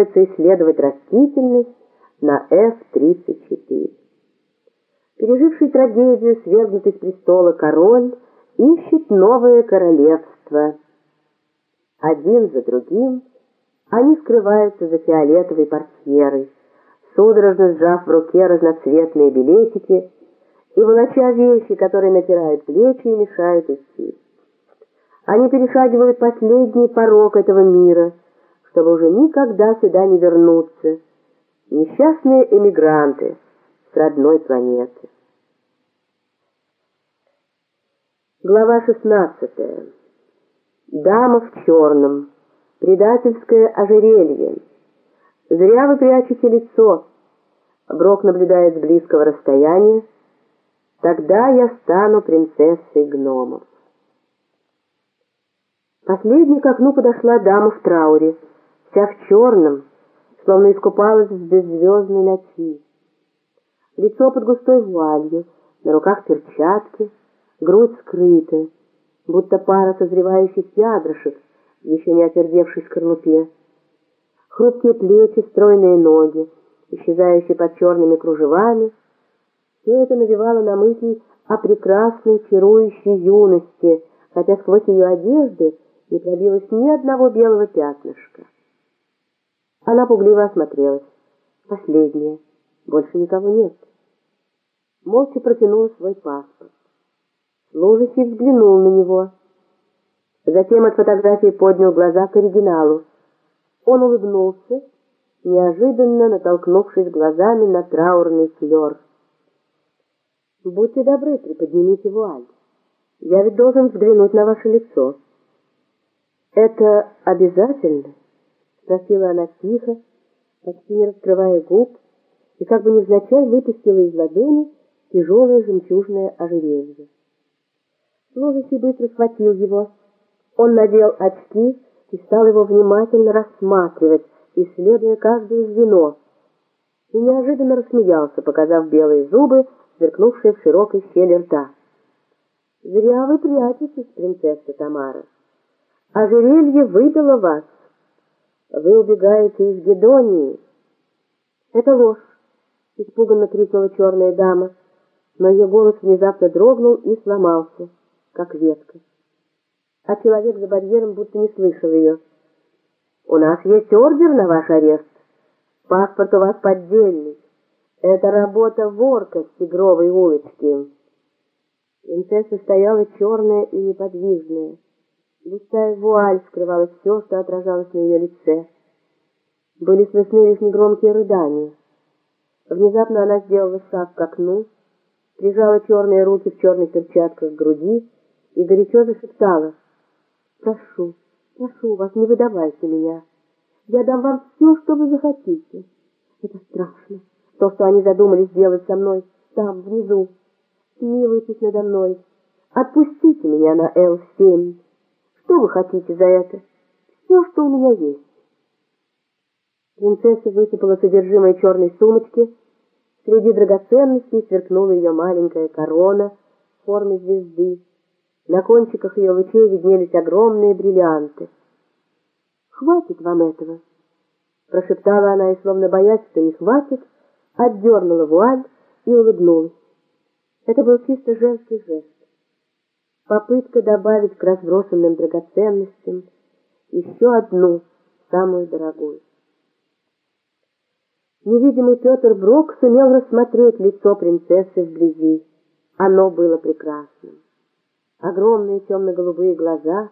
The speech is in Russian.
отправляются исследовать растительность на F-34. Переживший трагедию, свергнутый с престола король, ищет новое королевство. Один за другим они скрываются за фиолетовой портьерой, судорожно сжав в руке разноцветные билетики и волоча вещи, которые напирают плечи и мешают идти. Они перешагивают последний порог этого мира, чтобы уже никогда сюда не вернуться. Несчастные эмигранты с родной планеты. Глава 16. Дама в черном. Предательское ожерелье. Зря вы прячете лицо. Брок наблюдает с близкого расстояния. Тогда я стану принцессой гномов. Последней к окну подошла дама в трауре, вся в черном, словно искупалась в беззвездной ночи. Лицо под густой вуалью, на руках перчатки, грудь скрыта, будто пара созревающих ядрышек, еще не отвердевшей скорлупе. Хрупкие плечи, стройные ноги, исчезающие под черными кружевами. Все это навевало на мысль о прекрасной, чарующей юности, хотя сквозь ее одежды не пробилось ни одного белого пятнышка. Она пугливо осмотрелась. Последняя. Больше никого нет. Молча протянула свой паспорт. Служащий взглянул на него. Затем от фотографии поднял глаза к оригиналу. Он улыбнулся, неожиданно натолкнувшись глазами на траурный флер. «Будьте добры, приподнимите вуаль. Я ведь должен взглянуть на ваше лицо». «Это обязательно?» — спросила она тихо, почти не раскрывая губ, и как бы невзначай выпустила из ладони тяжелое жемчужное ожерелье. Служащий быстро схватил его. Он надел очки и стал его внимательно рассматривать, исследуя каждое звено, и неожиданно рассмеялся, показав белые зубы, сверкнувшие в широкой щели рта. «Зря вы прячетесь, принцесса Тамара. Ожерелье выдало вас. Вы убегаете из Гедонии». «Это ложь!» — испуганно крикнула черная дама, но ее голос внезапно дрогнул и сломался как ветка. А человек за барьером будто не слышал ее. «У нас есть ордер на ваш арест. Паспорт у вас поддельный. Это работа ворка с Тигровой улочки». Принцесса стояла черная и неподвижная. Густая вуаль скрывала все, что отражалось на ее лице. Были слышны лишь негромкие рыдания. Внезапно она сделала шаг к окну, прижала черные руки в черных перчатках к груди и горячо зашептала. «Прошу, прошу вас, не выдавайте меня. Я дам вам все, что вы захотите. Это страшно, то, что они задумали сделать со мной там, внизу. Смилуйтесь надо мной. Отпустите меня на Л-7. Что вы хотите за это? Все, что у меня есть». Принцесса высыпала содержимое черной сумочки. Среди драгоценностей сверкнула ее маленькая корона в форме звезды. На кончиках ее лучей виднелись огромные бриллианты. «Хватит вам этого!» Прошептала она и, словно боясь, что не хватит, отдернула вуаль и улыбнулась. Это был чисто женский жест. Попытка добавить к разбросанным драгоценностям еще одну, самую дорогую. Невидимый Петр Брок сумел рассмотреть лицо принцессы вблизи. Оно было прекрасным огромные темно-голубые глаза,